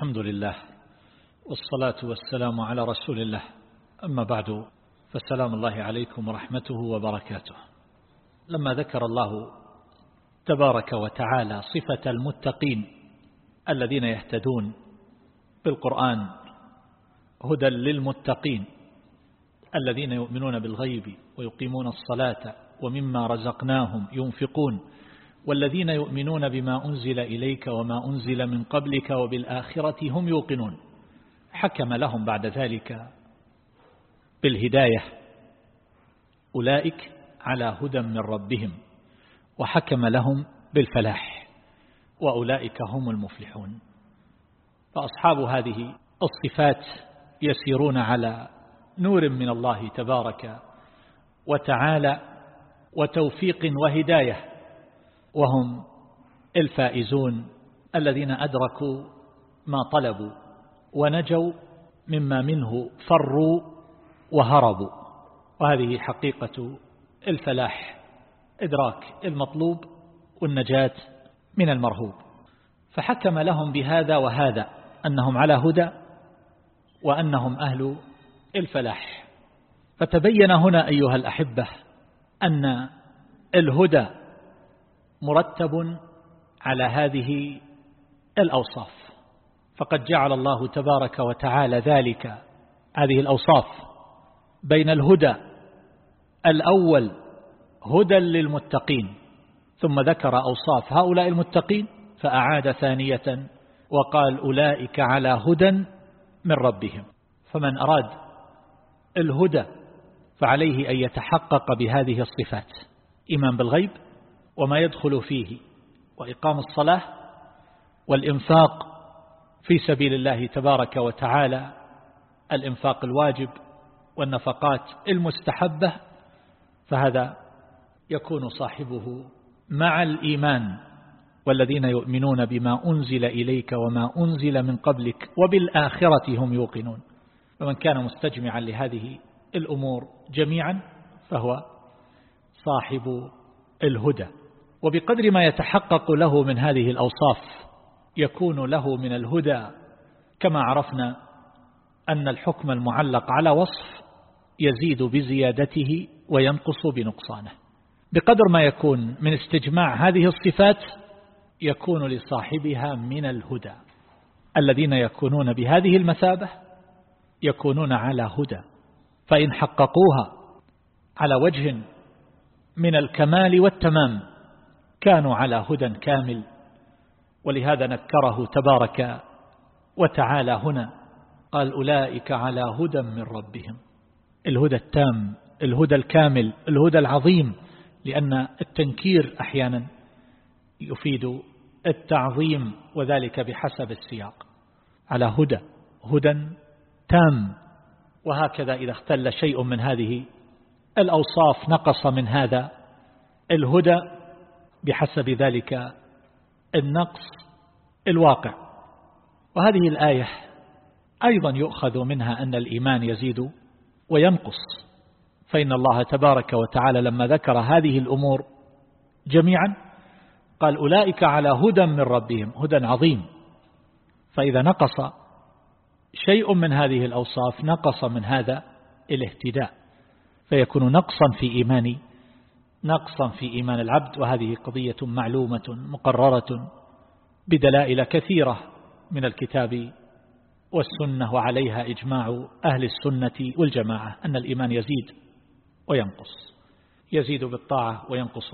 الحمد لله والصلاة والسلام على رسول الله. أما بعد فسلام الله عليكم ورحمته وبركاته. لما ذكر الله تبارك وتعالى صفة المتقين الذين يهتدون بالقرآن هدى للمتقين الذين يؤمنون بالغيب ويقيمون الصلاة ومما رزقناهم ينفقون والذين يؤمنون بما أنزل إليك وما أنزل من قبلك وبالآخرة هم يوقنون. حكم لهم بعد ذلك بالهداية. أولئك على هدى من ربهم وحكم لهم بالفلاح وأولئك هم المفلحون. فأصحاب هذه الصفات يسيرون على نور من الله تبارك وتعالى وتوفيق وهداية. وهم الفائزون الذين أدركوا ما طلبوا ونجوا مما منه فروا وهربوا. وهذه حقيقة الفلاح إدراك المطلوب والنجاة من المرهوب. فحكم لهم بهذا وهذا أنهم على هدى وأنهم أهل الفلاح. فتبين هنا أيها الأحبة أن الهدى مرتب على هذه الأوصاف. فقد جعل الله تبارك وتعالى ذلك هذه الأوصاف بين الهدى الأول هدى للمتقين ثم ذكر أوصاف هؤلاء المتقين فأعاد ثانية وقال أولئك على هدى من ربهم. فمن أراد الهدى فعليه أن يتحقق بهذه الصفات إيمان بالغيب وما يدخل فيه وإقام الصلاة والإنفاق في سبيل الله تبارك وتعالى الإنفاق الواجب والنفقات المستحبة فهذا يكون صاحبه مع الإيمان والذين يؤمنون بما أنزل إليك وما أنزل من قبلك وبالآخرة هم يوقنون. فمن كان مستجمعا لهذه الأمور جميعا فهو صاحب الهدى. وبقدر ما يتحقق له من هذه الأوصاف يكون له من الهدى كما عرفنا أن الحكم المعلق على وصف يزيد بزيادته وينقص بنقصانه. بقدر ما يكون من استجماع هذه الصفات يكون لصاحبها من الهدى. الذين يكونون بهذه المثابة يكونون على هدى فإن حققوها على وجه من الكمال والتمام كانوا على هدى كامل ولهذا نكره تبارك وتعالى هنا قال أولئك على هدى من ربهم. الهدى التام الهدى الكامل الهدى العظيم لأن التنكير أحيانا يفيد التعظيم وذلك بحسب السياق. على هدى هدى تام وهكذا إذا اختل شيء من هذه الأوصاف نقص من هذا الهدى. بحسب ذلك النقص الواقع. وهذه الآية أيضا يؤخذ منها أن الإيمان يزيد وينقص. فإن الله تبارك وتعالى لما ذكر هذه الأمور جميعا قال أولئك على هدى من ربهم هدى عظيم. فإذا نقص شيء من هذه الأوصاف نقص من هذا الاهتداء. فيكون نقصا في إيمان نقصا في إيمان العبد وهذه قضية معلومة مقررة بدلائل كثيرة من الكتاب والسنة وعليها إجماع أهل السنة والجماعة أن الإيمان يزيد وينقص يزيد بالطاعة وينقص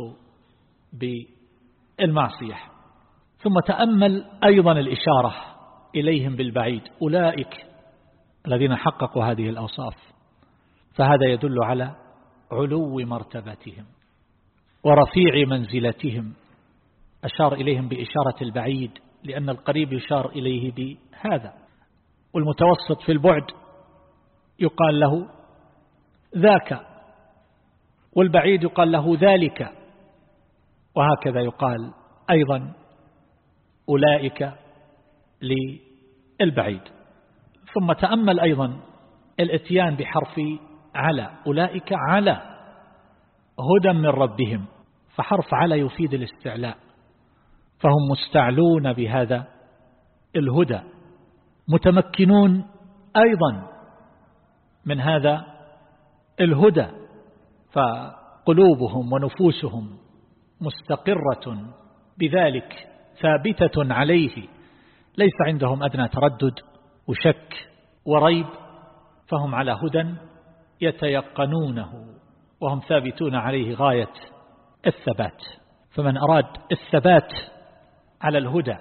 بالمعصية. ثم تأمل أيضا الإشارة إليهم بالبعيد أولئك الذين حققوا هذه الأوصاف فهذا يدل على علو مرتبتهم. ورفيع منزلتهم. أشار إليهم بإشارة البعيد لأن القريب يشار إليه بهذا. والمتوسط في البعد يقال له ذاك والبعيد يقال له ذلك. وهكذا يقال أيضا أولئك للبعيد. ثم تأمل أيضا الإتيان بحرف على. أولئك على هدى من ربهم. فحرف على يفيد الاستعلاء. فهم مستعلون بهذا الهدى. متمكنون أيضا من هذا الهدى. فقلوبهم ونفوسهم مستقرة بذلك ثابتة عليه. ليس عندهم أدنى تردد وشك وريب. فهم على هدى يتيقنونه وهم ثابتون عليه غاية الثبات. فمن أراد الثبات على الهدى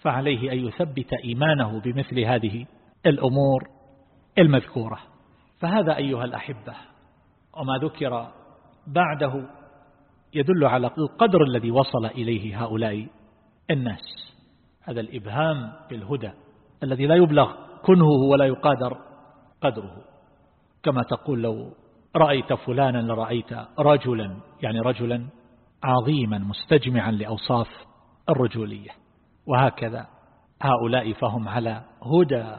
فعليه أن يثبت إيمانه بمثل هذه الأمور المذكورة. فهذا أيها الأحبة وما ذكر بعده يدل على القدر الذي وصل إليه هؤلاء الناس. هذا الإبهام بالهدى الذي لا يبلغ كنهه ولا يقادر قدره. كما تقول لو رأيت فلانا لرأيت رجلا يعني رجلا عظيما مستجمعا لأوصاف الرجولية. وهكذا هؤلاء فهم على هدى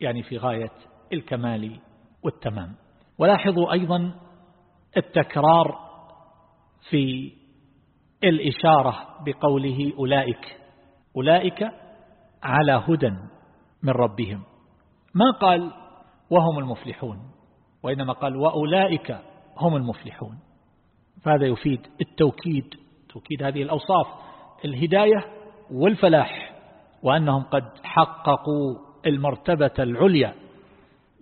يعني في غاية الكمال والتمام. ولاحظوا أيضا التكرار في الإشارة بقوله أولئك أولئك على هدى من ربهم. ما قال وهم المفلحون؟ وإنما قال وأولئك هم المفلحون. فهذا يفيد التوكيد توكيد هذه الأوصاف الهداية والفلاح وأنهم قد حققوا المرتبة العليا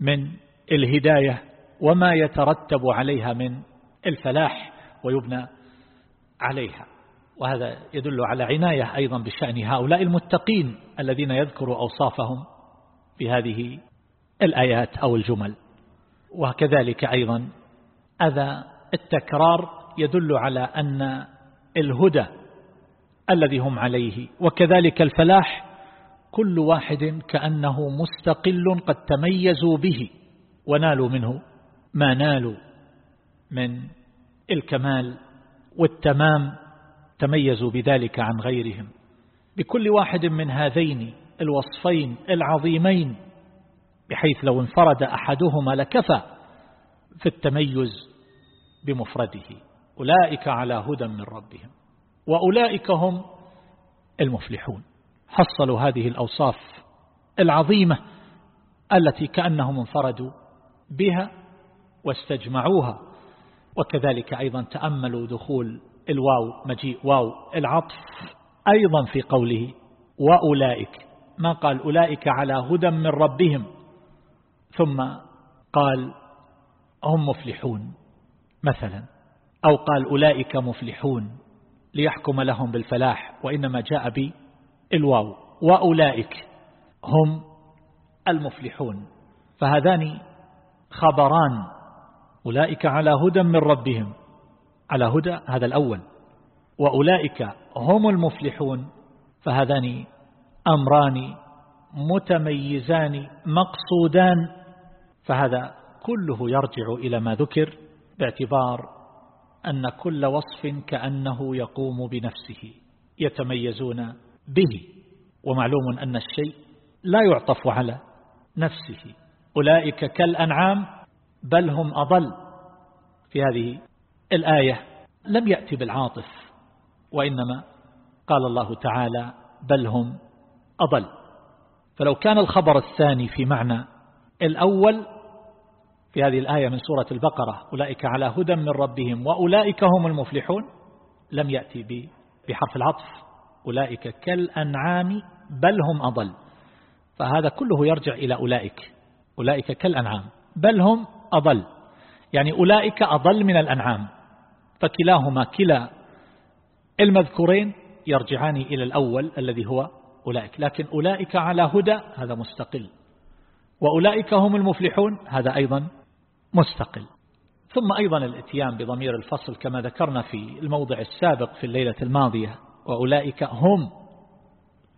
من الهداية وما يترتب عليها من الفلاح ويبنى عليها. وهذا يدل على عناية أيضا بشأن هؤلاء المتقين الذين يذكروا أوصافهم بهذه الآيات أو الجمل. وكذلك أيضا هذا التكرار يدل على أن الهدى الذي هم عليه وكذلك الفلاح كل واحد كأنه مستقل قد تميزوا به ونالوا منه ما نالوا من الكمال والتمام تميزوا بذلك عن غيرهم. بكل واحد من هذين الوصفين العظيمين بحيث لو انفرد أحدهما لكفى في التميز بمفرده. أولئك على هدى من ربهم. وأولئك هم المفلحون. حصلوا هذه الأوصاف العظيمة التي كأنهم انفردوا بها واستجمعوها. وكذلك أيضا تأملوا دخول الواو مجيء واو العطف أيضا في قوله وأولئك. ما قال أولئك على هدى من ربهم؟ ثم قال هم مفلحون مثلا أو قال أولئك مفلحون ليحكم لهم بالفلاح وإنما جاء بالواو وأولئك هم المفلحون. فهذان خبران أولئك على هدى من ربهم على هدى هذا الأول وأولئك هم المفلحون. فهذان أمران متميزان مقصودان فهذا كله يرجع إلى ما ذكر باعتبار أن كل وصف كأنه يقوم بنفسه يتميزون به ومعلوم أن الشيء لا يعطف على نفسه. أولئك كالأنعام بل هم أضل. في هذه الآية لم يأتي بالعاطف وإنما قال الله تعالى بل هم أضل. فلو كان الخبر الثاني في معنى الأول في هذه الآية من سورة البقرة أولئك على هدى من ربهم وأولئك هم المفلحون لم يأتي بحرف العطف أولئك كالأنعام بل هم أضل. فهذا كله يرجع إلى أولئك أولئك كالأنعام بل هم أضل. يعني أولئك أضل من الأنعام فكلاهما كلا المذكورين يرجعان إلى الأول الذي هو أولئك. لكن أولئك على هدى هذا مستقل. وأولئك هم المفلحون هذا أيضا مستقل. ثم أيضا الإتيان بضمير الفصل كما ذكرنا في الموضع السابق في الليلة الماضية. وأولئك هم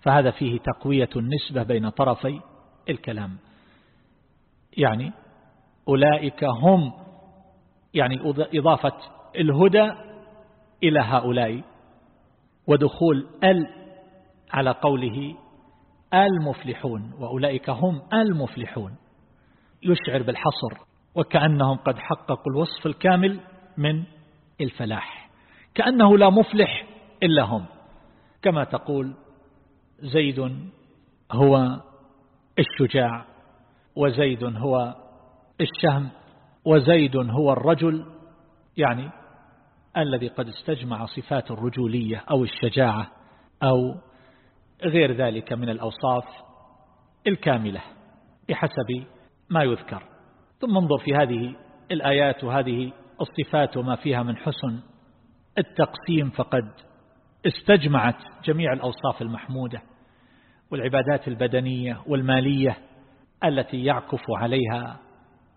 فهذا فيه تقوية النسبة بين طرفي الكلام. يعني أولئك هم يعني إضافة الهدى إلى هؤلاء. ودخول ال على قوله المفلحون وأولئك هم المفلحون. يشعر بالحصر وكأنهم قد حققوا الوصف الكامل من الفلاح. كأنه لا مفلح إلا هم. كما تقول زيد هو الشجاع وزيد هو الشهم وزيد هو الرجل يعني الذي قد استجمع صفات الرجولية أو الشجاعة أو غير ذلك من الأوصاف الكاملة بحسب ما يذكر. ثم انظر في هذه الآيات وهذه الصفات وما فيها من حسن. التقسيم فقد استجمعت جميع الأوصاف المحمودة والعبادات البدنية والمالية التي يعكف عليها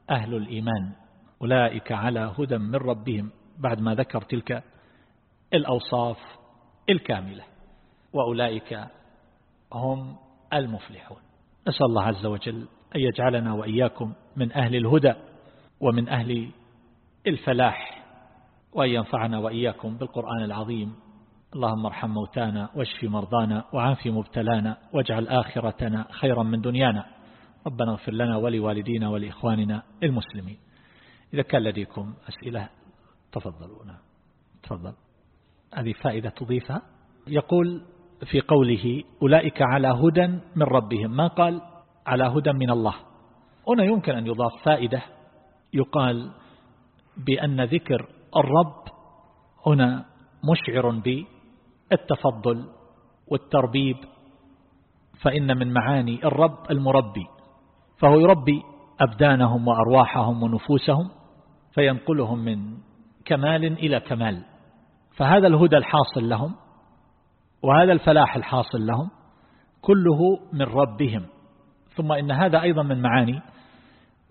أهل الإيمان. أولئك على هدى من ربهم بعد ما ذكر تلك الأوصاف الكاملة. وأولئك هم المفلحون. نسأل الله عز وجل أن يجعلنا وإياكم من أهل الهدى ومن أهل الفلاح وأن ينفعنا وإياكم بالقرآن العظيم. اللهم ارحم موتانا واشف مرضانا وعاف مبتلانا واجعل آخرتنا خيرا من دنيانا. ربنا اغفر لنا ولوالدينا ولإخواننا المسلمين. إذا كان لديكم أسئلة تفضلونا. تفضل. هذه فائدة تضيفها؟ يقول في قوله أولئك على هدى من ربهم. ما قال؟ على هدى من الله. هنا يمكن أن يضاف فائدة. يقال بأن ذكر الرب هنا مشعر بالتفضل والتربيب فإن من معاني الرب المربي فهو يربي أبدانهم وأرواحهم ونفوسهم فينقلهم من كمال إلى كمال. فهذا الهدى الحاصل لهم وهذا الفلاح الحاصل لهم كله من ربهم. ثم إن هذا أيضا من معاني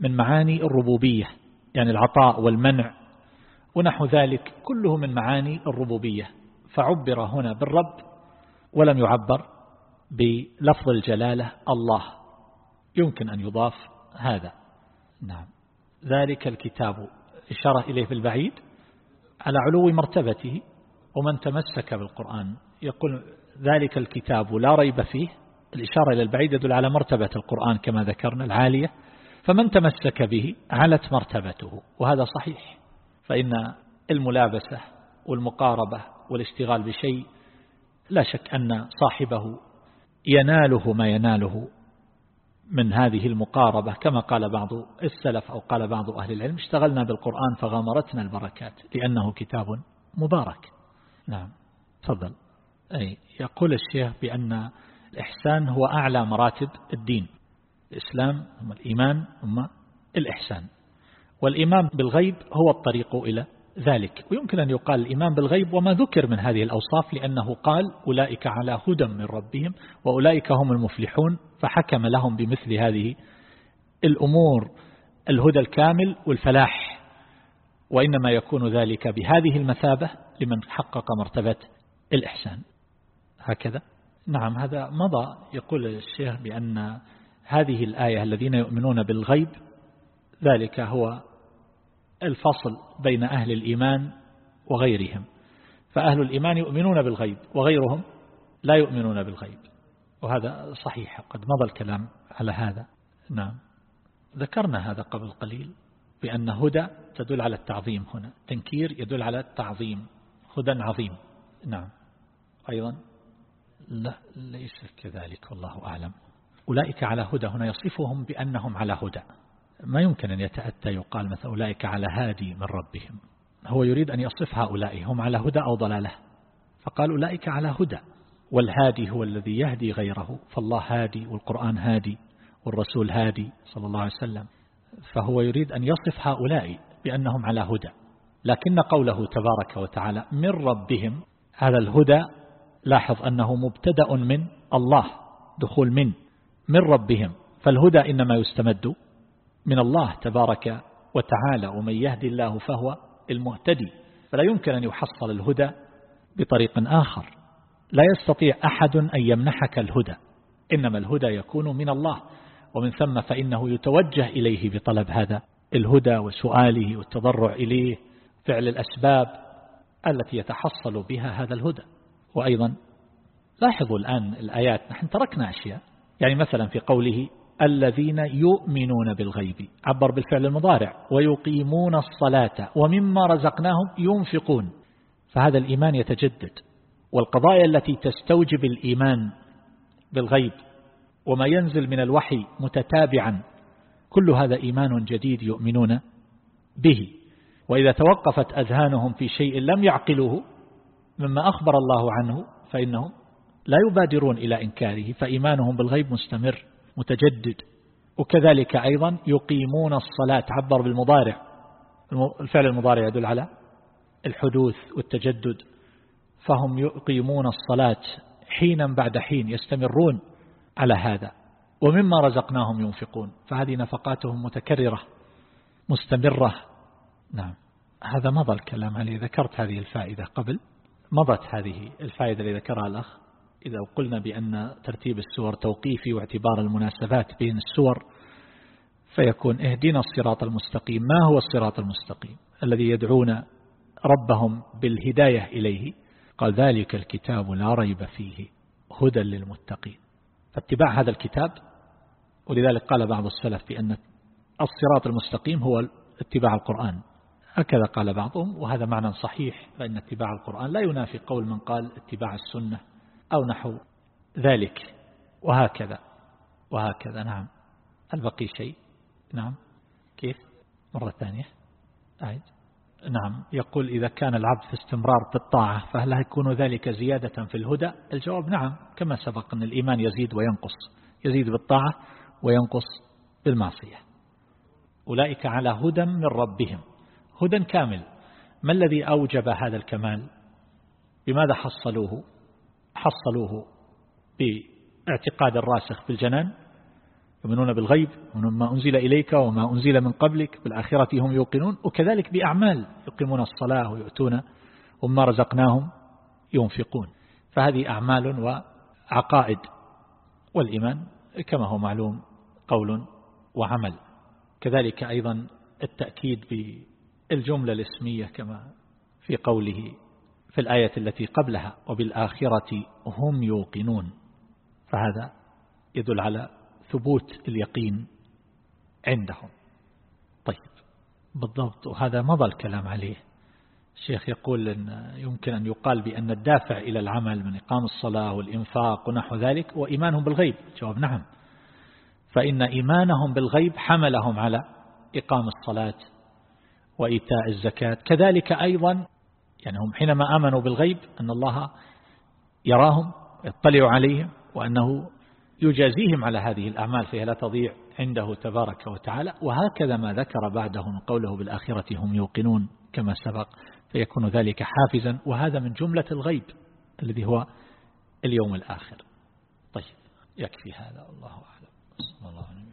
من معاني الربوبية يعني العطاء والمنع ونحو ذلك كله من معاني الربوبية. فعبر هنا بالرب ولم يعبر بلفظ الجلالة الله. يمكن أن يضاف هذا. نعم. ذلك الكتاب. إشارة إليه بالبعيد على علو مرتبته ومن تمسك بالقرآن. يقول ذلك الكتاب لا ريب فيه الإشارة إلى البعيد يدل على مرتبة القرآن كما ذكرنا العالية فمن تمسك به علت مرتبته وهذا صحيح فإن الملابسة والمقاربة والاشتغال بشيء لا شك أن صاحبه يناله ما يناله من هذه المقاربة كما قال بعض السلف أو قال بعض أهل العلم اشتغلنا بالقرآن فغامرتنا البركات لأنه كتاب مبارك. نعم تفضل. أي يقول الشيخ بأن الإحسان هو أعلى مراتب الدين. الإسلام ثم الإيمان ثم الإحسان. والإيمان بالغيب هو الطريق إلى ذلك. ويمكن أن يقال الإيمان بالغيب وما ذكر من هذه الأوصاف لأنه قال أولئك على هدى من ربهم وأولئك هم المفلحون. فحكم لهم بمثل هذه الأمور الهدى الكامل والفلاح. وإنما يكون ذلك بهذه المثابة لمن حقق مرتبة الإحسان. هكذا؟ نعم هذا مضى. يقول الشيخ بأن هذه الآية الذين يؤمنون بالغيب ذلك هو الفصل بين أهل الإيمان وغيرهم. فأهل الإيمان يؤمنون بالغيب وغيرهم لا يؤمنون بالغيب. وهذا صحيح قد مضى الكلام على هذا. نعم. ذكرنا هذا قبل قليل بأن هدى تدل على التعظيم هنا. تنكير يدل على التعظيم. هدى عظيم. نعم. أيضا. لا ليس كذلك والله أعلم. أولئك على هدى. هنا يصفهم بأنهم على هدى. ما يمكن أن يتأتى يقال مثل أولئك على هادي من ربهم. هو يريد أن يصف هؤلاء هم على هدى أو ضلالة؟ فقال أولئك على هدى. والهادي هو الذي يهدي غيره. فالله هادي والقرآن هادي والرسول هادي صلى الله عليه وسلم. فهو يريد أن يصف هؤلاء بأنهم على هدى. لكن قوله تبارك وتعالى من ربهم هذا الهدى لاحظ أنه مبتدأ من الله دخول من من ربهم. فالهدى إنما يستمد من الله تبارك وتعالى ومن يهدي الله فهو المهتدي. فلا يمكن أن يحصل الهدى بطريق آخر. لا يستطيع أحد أن يمنحك الهدى. إنما الهدى يكون من الله. ومن ثم فإنه يتوجه إليه بطلب هذا الهدى وسؤاله والتضرع إليه فعل الأسباب التي يتحصل بها هذا الهدى. وأيضا لاحظوا الآن الآيات نحن تركنا أشياء. يعني مثلا في قوله الذين يؤمنون بالغيب عبر بالفعل المضارع ويقيمون الصلاة ومما رزقناهم ينفقون. فهذا الإيمان يتجدد والقضايا التي تستوجب الإيمان بالغيب وما ينزل من الوحي متتابعا كل هذا إيمان جديد يؤمنون به. وإذا توقفت أذهانهم في شيء لم يعقلوه مما أخبر الله عنه فإنهم لا يبادرون إلى إنكاره فإيمانهم بالغيب مستمر متجدد. وكذلك أيضا يقيمون الصلاة عبر بالمضارع. الفعل المضارع يدل على الحدوث والتجدد. فهم يقيمون الصلاة حينا بعد حين يستمرون على هذا. ومما رزقناهم ينفقون. فهذه نفقاتهم متكررة مستمرة. نعم. هذا مضى الكلام عليه ذكرت هذه الفائدة قبل؟ مضت هذه الفائدة اللي ذكرها الأخ إذا قلنا بأن ترتيب السور توقيفي واعتبار المناسبات بين السور فيكون اهدنا الصراط المستقيم. ما هو الصراط المستقيم؟ الذي يدعون ربهم بالهداية إليه. قال ذلك الكتاب لا ريب فيه هدى للمتقين. فاتباع هذا الكتاب ولذلك قال بعض السلف بأن الصراط المستقيم هو اتباع القرآن. هكذا قال بعضهم وهذا معنى صحيح فإن اتباع القرآن لا ينافي قول من قال اتباع السنة أو نحو ذلك. وهكذا وهكذا نعم. هل بقي شيء. نعم. كيف؟ مرة ثانية. أعد. نعم. يقول إذا كان العبد في استمرار بالطاعة فهل يكون ذلك زيادة في الهدى؟ الجواب نعم كما سبق أن الإيمان يزيد وينقص يزيد بالطاعة وينقص بالمعصية. أولئك على هدى من ربهم. هدى كامل. ما الذي أوجب هذا الكمال؟ بماذا حصلوه؟ حصلوه باعتقاد الراسخ في الجنان يؤمنون بالغيب وما أنزل إليك وما أنزل من قبلك بالآخرة هم يوقنون وكذلك بأعمال يقيمون الصلاة ويؤتون وما رزقناهم ينفقون. فهذه أعمال وعقائد والإيمان كما هو معلوم قول وعمل. كذلك أيضا التأكيد بالجملة الاسمية كما في قوله في الآية التي قبلها وبالآخرة هم يوقنون. فهذا يدل على ثبوت اليقين عندهم. طيب بالضبط وهذا مضى الكلام عليه. الشيخ يقول أن يمكن أن يقال بأن الدافع إلى العمل من إقام الصلاة والإنفاق ونحو ذلك وإيمانهم بالغيب. جواب نعم. فإن إيمانهم بالغيب حملهم على إقام الصلاة وإيتاء الزكاة. كذلك أيضا يعني هم حينما آمنوا بالغيب أن الله يراهم يطلع عليهم وأنه يجازيهم على هذه الأعمال فهي لا تضيع عنده تبارك وتعالى. وهكذا ما ذكر بعده من قوله بالآخرة هم يوقنون كما سبق فيكون ذلك حافزا. وهذا من جملة الغيب الذي هو اليوم الآخر. طيب يكفي هذا الله أعلم